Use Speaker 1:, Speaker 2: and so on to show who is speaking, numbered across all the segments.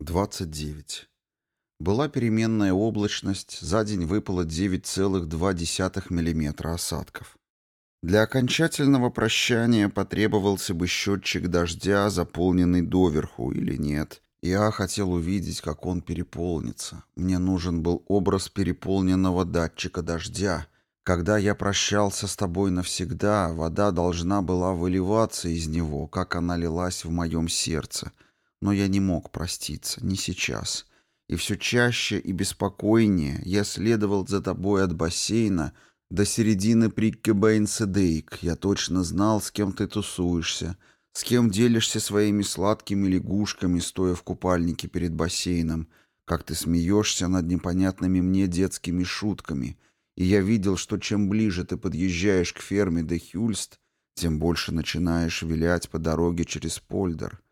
Speaker 1: 29. Была переменная облачность, за день выпало 9,2 мм осадков. Для окончательного прощания потребовался бы счетчик дождя, заполненный доверху или нет. Я хотел увидеть, как он переполнится. Мне нужен был образ переполненного датчика дождя. Когда я прощался с тобой навсегда, вода должна была выливаться из него, как она лилась в моем сердце — но я не мог проститься, не сейчас. И все чаще и беспокойнее я следовал за тобой от бассейна до середины Приккебейнседейк. Я точно знал, с кем ты тусуешься, с кем делишься своими сладкими лягушками, стоя в купальнике перед бассейном, как ты смеешься над непонятными мне детскими шутками. И я видел, что чем ближе ты подъезжаешь к ферме де Хюльст, тем больше начинаешь вилять по дороге через Польдер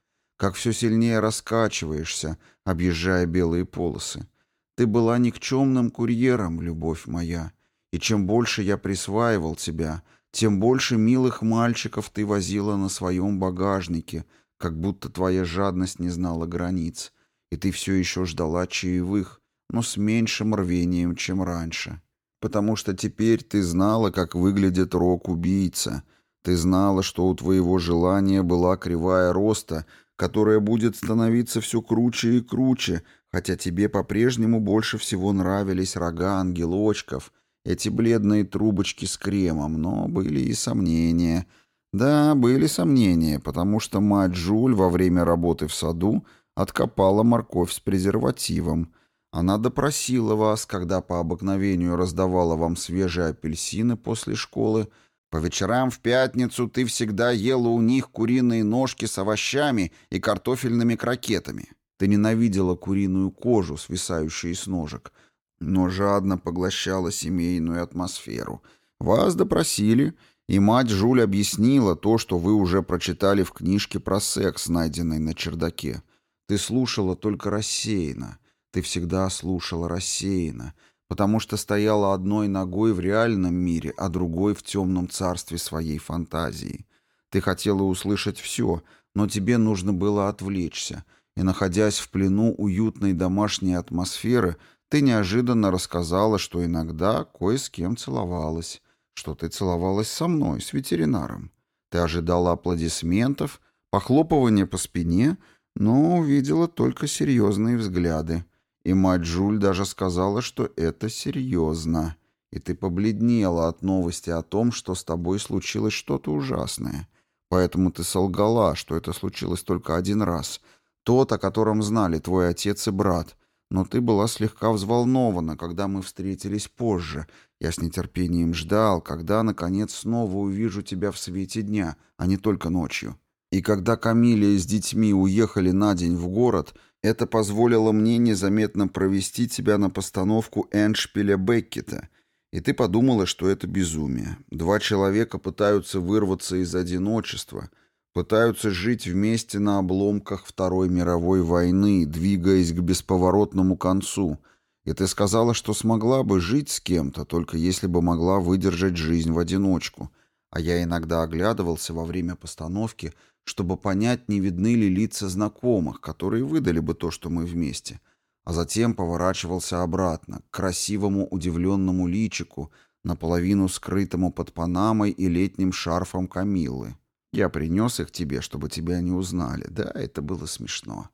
Speaker 1: как все сильнее раскачиваешься, объезжая белые полосы. Ты была никчемным курьером, любовь моя, и чем больше я присваивал тебя, тем больше милых мальчиков ты возила на своем багажнике, как будто твоя жадность не знала границ, и ты все еще ждала чаевых, но с меньшим рвением, чем раньше. Потому что теперь ты знала, как выглядит рок-убийца, ты знала, что у твоего желания была кривая роста — которая будет становиться все круче и круче, хотя тебе по-прежнему больше всего нравились рога ангелочков, эти бледные трубочки с кремом, но были и сомнения. Да, были сомнения, потому что мать Жуль во время работы в саду откопала морковь с презервативом. Она допросила вас, когда по обыкновению раздавала вам свежие апельсины после школы, по вечерам в пятницу ты всегда ела у них куриные ножки с овощами и картофельными крокетами. Ты ненавидела куриную кожу, свисающую с ножек, но жадно поглощала семейную атмосферу. Вас допросили, и мать Жуль объяснила то, что вы уже прочитали в книжке про секс, найденной на чердаке. Ты слушала только рассеянно. Ты всегда слушала рассеянно потому что стояла одной ногой в реальном мире, а другой в темном царстве своей фантазии. Ты хотела услышать все, но тебе нужно было отвлечься, и, находясь в плену уютной домашней атмосферы, ты неожиданно рассказала, что иногда кое с кем целовалась, что ты целовалась со мной, с ветеринаром. Ты ожидала аплодисментов, похлопывания по спине, но увидела только серьезные взгляды. И мать Жуль даже сказала, что это серьезно. И ты побледнела от новости о том, что с тобой случилось что-то ужасное. Поэтому ты солгала, что это случилось только один раз. Тот, о котором знали твой отец и брат. Но ты была слегка взволнована, когда мы встретились позже. Я с нетерпением ждал, когда, наконец, снова увижу тебя в свете дня, а не только ночью. И когда Камилия с детьми уехали на день в город — это позволило мне незаметно провести тебя на постановку Эншпиля Беккета, и ты подумала, что это безумие. Два человека пытаются вырваться из одиночества, пытаются жить вместе на обломках Второй мировой войны, двигаясь к бесповоротному концу, и ты сказала, что смогла бы жить с кем-то, только если бы могла выдержать жизнь в одиночку. А я иногда оглядывался во время постановки — чтобы понять, не видны ли лица знакомых, которые выдали бы то, что мы вместе, а затем поворачивался обратно, к красивому удивленному личику, наполовину скрытому под панамой и летним шарфом Камиллы. Я принес их тебе, чтобы тебя не узнали. Да, это было смешно.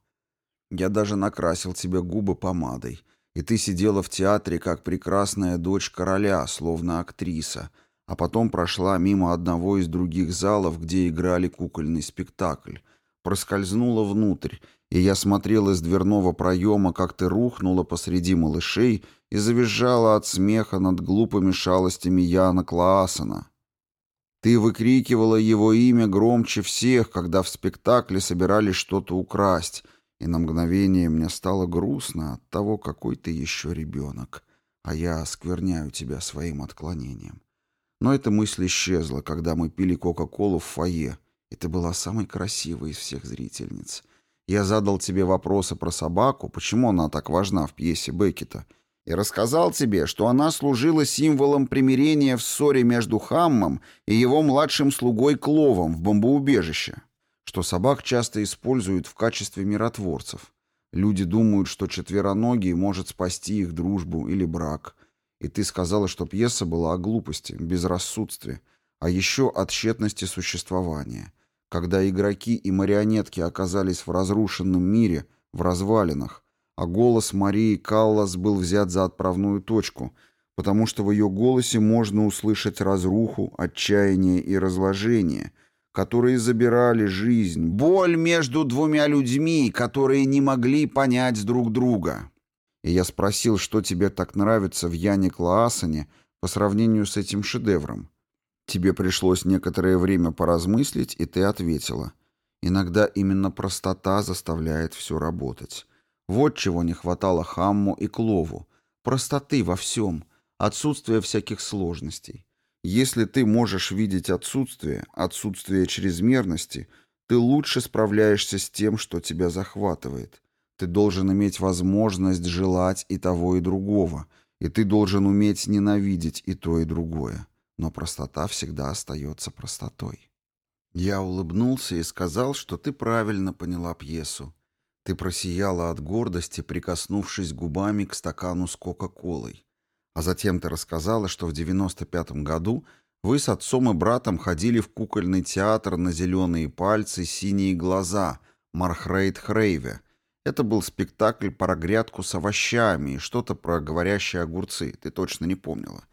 Speaker 1: Я даже накрасил тебе губы помадой, и ты сидела в театре, как прекрасная дочь короля, словно актриса — а потом прошла мимо одного из других залов, где играли кукольный спектакль. Проскользнула внутрь, и я смотрел из дверного проема, как ты рухнула посреди малышей и завизжала от смеха над глупыми шалостями Яна Клаасена. Ты выкрикивала его имя громче всех, когда в спектакле собирались что-то украсть, и на мгновение мне стало грустно от того, какой ты еще ребенок, а я оскверняю тебя своим отклонением. Но эта мысль исчезла, когда мы пили Кока-Колу в фойе, ты была самой красивой из всех зрительниц. Я задал тебе вопросы про собаку, почему она так важна в пьесе Беккета, и рассказал тебе, что она служила символом примирения в ссоре между Хаммом и его младшим слугой Кловом в бомбоубежище, что собак часто используют в качестве миротворцев. Люди думают, что четвероногий может спасти их дружбу или брак. И ты сказала, что пьеса была о глупости, безрассудстве, а еще о тщетности существования. Когда игроки и марионетки оказались в разрушенном мире, в развалинах, а голос Марии Каллас был взят за отправную точку, потому что в ее голосе можно услышать разруху, отчаяние и разложение, которые забирали жизнь, боль между двумя людьми, которые не могли понять друг друга. И я спросил, что тебе так нравится в Яне Клаасане по сравнению с этим шедевром. Тебе пришлось некоторое время поразмыслить, и ты ответила. Иногда именно простота заставляет все работать. Вот чего не хватало Хамму и Клову. Простоты во всем, отсутствие всяких сложностей. Если ты можешь видеть отсутствие, отсутствие чрезмерности, ты лучше справляешься с тем, что тебя захватывает. Ты должен иметь возможность желать и того, и другого, и ты должен уметь ненавидеть и то, и другое но простота всегда остается простотой. Я улыбнулся и сказал, что ты правильно поняла пьесу. Ты просияла от гордости, прикоснувшись губами к стакану с Кока-Колой. А затем ты рассказала, что в 95-м году вы с отцом и братом ходили в кукольный театр на зеленые пальцы, синие глаза, Мархрейд Хрейве. Это был спектакль про грядку с овощами и что-то про говорящие огурцы, ты точно не помнила.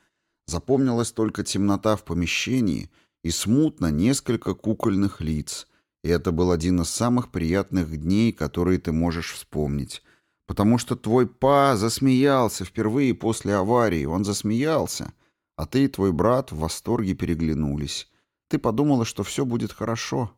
Speaker 1: Запомнилась только темнота в помещении и смутно несколько кукольных лиц, и это был один из самых приятных дней, которые ты можешь вспомнить. Потому что твой па засмеялся впервые после аварии, он засмеялся, а ты и твой брат в восторге переглянулись. Ты подумала, что все будет хорошо.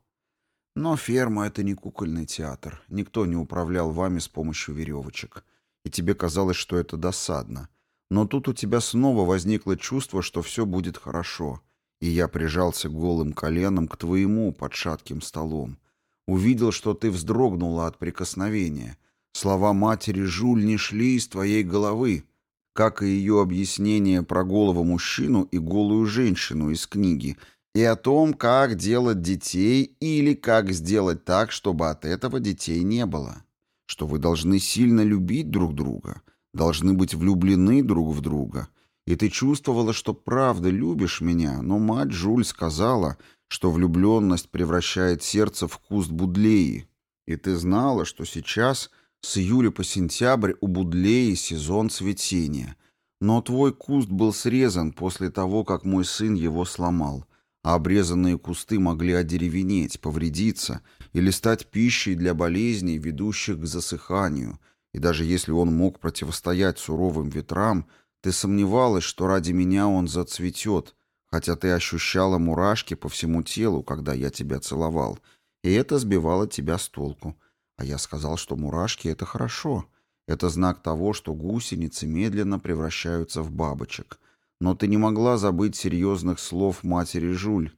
Speaker 1: Но ферма — это не кукольный театр. Никто не управлял вами с помощью веревочек. И тебе казалось, что это досадно. Но тут у тебя снова возникло чувство, что все будет хорошо. И я прижался голым коленом к твоему под шатким столом. Увидел, что ты вздрогнула от прикосновения. Слова матери Жуль не шли из твоей головы, как и ее объяснение про голого мужчину и голую женщину из книги, и о том, как делать детей или как сделать так, чтобы от этого детей не было. Что вы должны сильно любить друг друга — должны быть влюблены друг в друга. И ты чувствовала, что правда любишь меня, но мать Жуль сказала, что влюбленность превращает сердце в куст будлеи. И ты знала, что сейчас с июля по сентябрь у будлеи сезон цветения. Но твой куст был срезан после того, как мой сын его сломал, а обрезанные кусты могли одеревенеть, повредиться или стать пищей для болезней, ведущих к засыханию – и даже если он мог противостоять суровым ветрам, ты сомневалась, что ради меня он зацветет, хотя ты ощущала мурашки по всему телу, когда я тебя целовал, и это сбивало тебя с толку. А я сказал, что мурашки — это хорошо. Это знак того, что гусеницы медленно превращаются в бабочек. Но ты не могла забыть серьезных слов матери Жуль,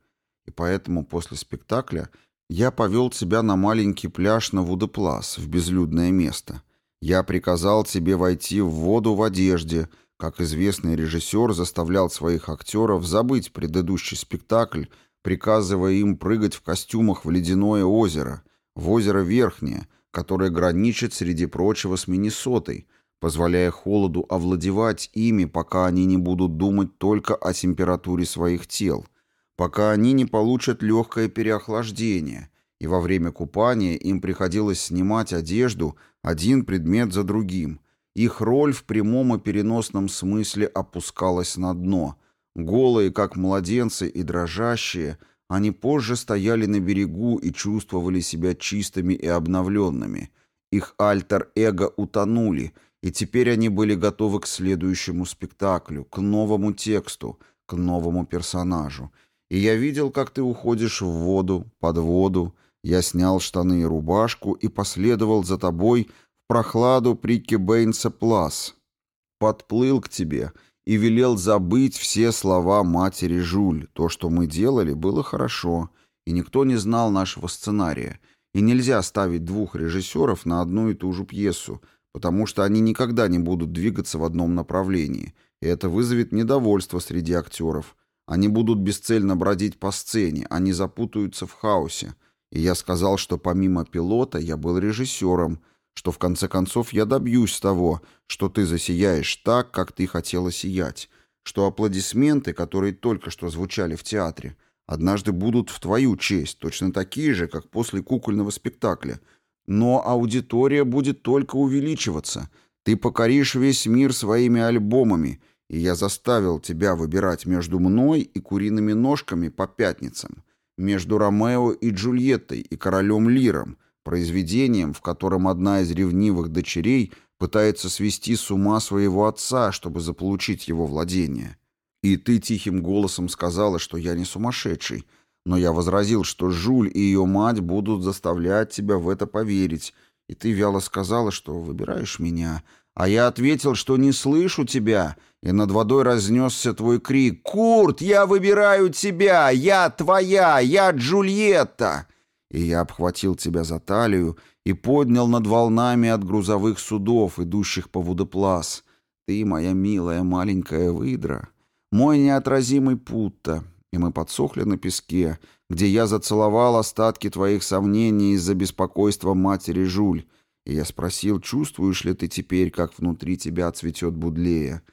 Speaker 1: и поэтому после спектакля я повел тебя на маленький пляж на Вудеплас, в безлюдное место — я приказал тебе войти в воду в одежде, как известный режиссер заставлял своих актеров забыть предыдущий спектакль, приказывая им прыгать в костюмах в ледяное озеро, в озеро Верхнее, которое граничит, среди прочего, с Миннесотой, позволяя холоду овладевать ими, пока они не будут думать только о температуре своих тел, пока они не получат легкое переохлаждение, и во время купания им приходилось снимать одежду один предмет за другим. Их роль в прямом и переносном смысле опускалась на дно. Голые, как младенцы, и дрожащие, они позже стояли на берегу и чувствовали себя чистыми и обновленными. Их альтер-эго утонули, и теперь они были готовы к следующему спектаклю, к новому тексту, к новому персонажу. И я видел, как ты уходишь в воду, под воду, я снял штаны и рубашку и последовал за тобой в прохладу Прикки Бэйнса Плас. Подплыл к тебе и велел забыть все слова матери Жуль. То, что мы делали, было хорошо, и никто не знал нашего сценария. И нельзя ставить двух режиссеров на одну и ту же пьесу, потому что они никогда не будут двигаться в одном направлении, и это вызовет недовольство среди актеров. Они будут бесцельно бродить по сцене, они запутаются в хаосе, и я сказал, что помимо пилота я был режиссером, что в конце концов я добьюсь того, что ты засияешь так, как ты хотела сиять, что аплодисменты, которые только что звучали в театре, однажды будут в твою честь, точно такие же, как после кукольного спектакля. Но аудитория будет только увеличиваться. Ты покоришь весь мир своими альбомами, и я заставил тебя выбирать между мной и куриными ножками по пятницам, между Ромео и Джульеттой и королем Лиром, произведением, в котором одна из ревнивых дочерей пытается свести с ума своего отца, чтобы заполучить его владение. И ты тихим голосом сказала, что я не сумасшедший, но я возразил, что Жуль и ее мать будут заставлять тебя в это поверить, и ты вяло сказала, что выбираешь меня, а я ответил, что не слышу тебя, и над водой разнесся твой крик «Курт, я выбираю тебя! Я твоя! Я Джульетта!» И я обхватил тебя за талию и поднял над волнами от грузовых судов, идущих по Вудеплас. Ты, моя милая маленькая выдра, мой неотразимый Путта, и мы подсохли на песке, где я зацеловал остатки твоих сомнений из-за беспокойства матери Жуль, и я спросил, чувствуешь ли ты теперь, как внутри тебя цветет будлея.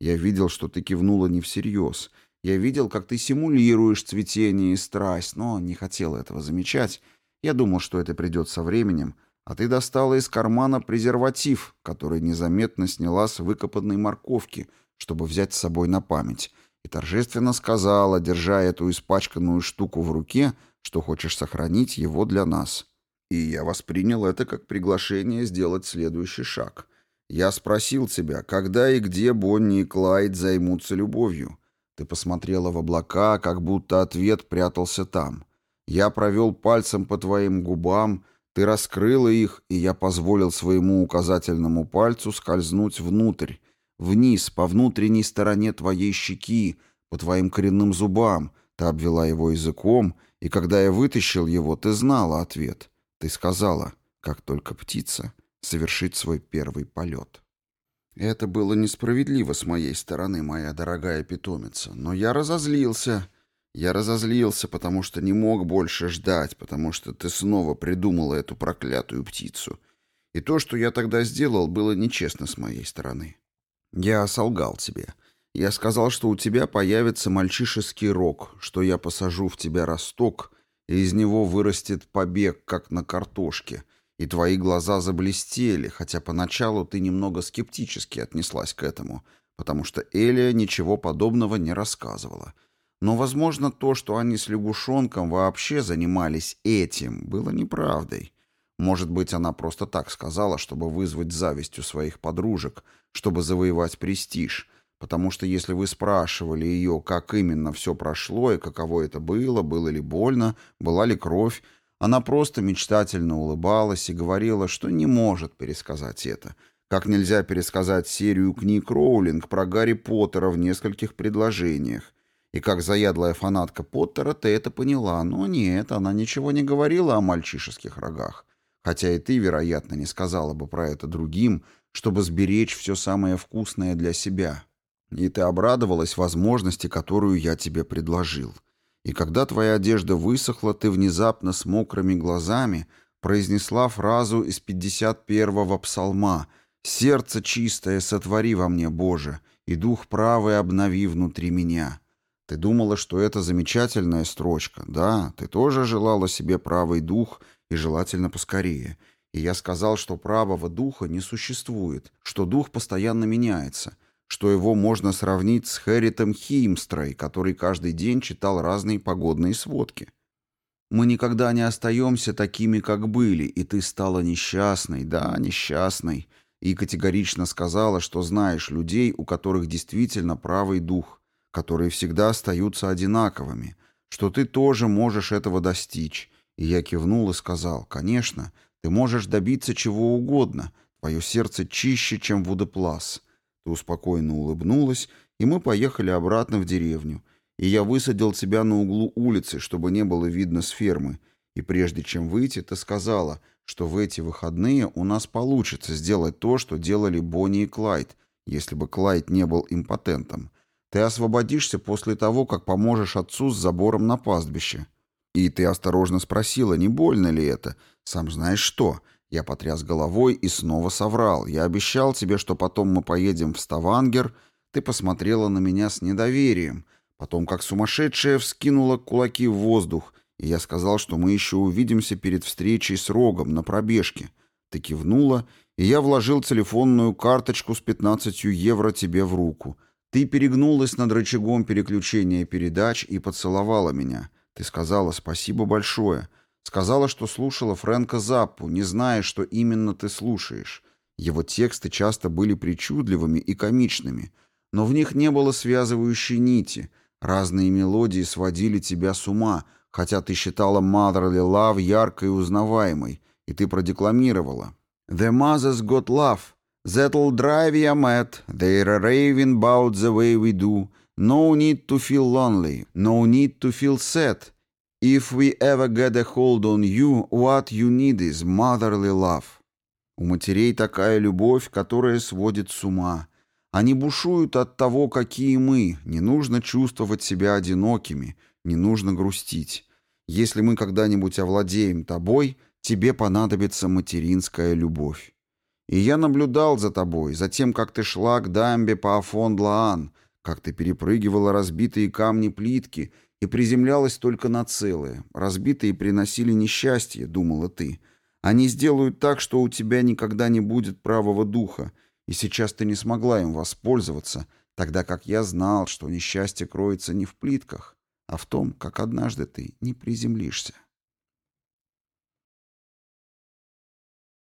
Speaker 1: Я видел, что ты кивнула не всерьез. Я видел, как ты симулируешь цветение и страсть, но не хотел этого замечать. Я думал, что это придет со временем, а ты достала из кармана презерватив, который незаметно сняла с выкопанной морковки, чтобы взять с собой на память, и торжественно сказала, держа эту испачканную штуку в руке, что хочешь сохранить его для нас. И я воспринял это как приглашение сделать следующий шаг. Я спросил тебя, когда и где Бонни и Клайд займутся любовью. Ты посмотрела в облака, как будто ответ прятался там. Я провел пальцем по твоим губам, ты раскрыла их, и я позволил своему указательному пальцу скользнуть внутрь, вниз, по внутренней стороне твоей щеки, по твоим коренным зубам. Ты обвела его языком, и когда я вытащил его, ты знала ответ. Ты сказала, как только птица, совершить свой первый полет. Это было несправедливо с моей стороны, моя дорогая питомица, но я разозлился. Я разозлился, потому что не мог больше ждать, потому что ты снова придумала эту проклятую птицу. И то, что я тогда сделал, было нечестно с моей стороны. Я солгал тебе. Я сказал, что у тебя появится мальчишеский рог, что я посажу в тебя росток, и из него вырастет побег, как на картошке, и твои глаза заблестели, хотя поначалу ты немного скептически отнеслась к этому, потому что Элия ничего подобного не рассказывала. Но, возможно, то, что они с лягушонком вообще занимались этим, было неправдой. Может быть, она просто так сказала, чтобы вызвать зависть у своих подружек, чтобы завоевать престиж, потому что если вы спрашивали ее, как именно все прошло и каково это было, было ли больно, была ли кровь, она просто мечтательно улыбалась и говорила, что не может пересказать это, как нельзя пересказать серию книг Роулинг про Гарри Поттера в нескольких предложениях. И как заядлая фанатка Поттера ты это поняла, но нет, она ничего не говорила о мальчишеских рогах. Хотя и ты, вероятно, не сказала бы про это другим, чтобы сберечь все самое вкусное для себя. И ты обрадовалась возможности, которую я тебе предложил. И когда твоя одежда высохла, ты внезапно с мокрыми глазами произнесла фразу из 51-го псалма «Сердце чистое сотвори во мне, Боже, и дух правый обнови внутри меня». Ты думала, что это замечательная строчка. Да, ты тоже желала себе правый дух, и желательно поскорее. И я сказал, что правого духа не существует, что дух постоянно меняется, что его можно сравнить с Хэритом Химстрой, который каждый день читал разные погодные сводки. Мы никогда не остаемся такими, как были, и ты стала несчастной, да, несчастной, и категорично сказала, что знаешь людей, у которых действительно правый дух, которые всегда остаются одинаковыми, что ты тоже можешь этого достичь. И я кивнул и сказал, конечно, ты можешь добиться чего угодно, твое сердце чище, чем водоплас. Ты успокоенно улыбнулась, и мы поехали обратно в деревню. И я высадил тебя на углу улицы, чтобы не было видно с фермы. И прежде чем выйти, ты сказала, что в эти выходные у нас получится сделать то, что делали Бонни и Клайд, если бы Клайд не был импотентом. Ты освободишься после того, как поможешь отцу с забором на пастбище. И ты осторожно спросила, не больно ли это. Сам знаешь что. Я потряс головой и снова соврал. Я обещал тебе, что потом мы поедем в Ставангер. Ты посмотрела на меня с недоверием. Потом, как сумасшедшая, вскинула кулаки в воздух. И я сказал, что мы еще увидимся перед встречей с Рогом на пробежке. Ты кивнула, и я вложил телефонную карточку с 15 евро тебе в руку. Ты перегнулась над рычагом переключения передач и поцеловала меня. Ты сказала «спасибо большое». Сказала, что слушала Фрэнка Заппу, не зная, что именно ты слушаешь. Его тексты часто были причудливыми и комичными, но в них не было связывающей нити. Разные мелодии сводили тебя с ума, хотя ты считала Motherly Love яркой и узнаваемой, и ты продекламировала. «The mother's got love, that'll drive ya mad, they're raving about the way we do, no need to feel lonely, no need to feel sad, If we ever get a hold on you, what you need is motherly love. У матерей такая любовь, которая сводит с ума. Они бушуют от того, какие мы. Не нужно чувствовать себя одинокими, не нужно грустить. Если мы когда-нибудь овладеем тобой, тебе понадобится материнская любовь. И я наблюдал за тобой, за тем, как ты шла к дамбе по Афон-Длаан, как ты перепрыгивала разбитые камни плитки — и приземлялась только на целые. Разбитые приносили несчастье, думала ты. Они сделают так, что у тебя никогда не будет правого духа, и сейчас ты не смогла им воспользоваться, тогда как я знал, что несчастье кроется не в плитках, а в том, как однажды ты не приземлишься.